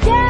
Yeah.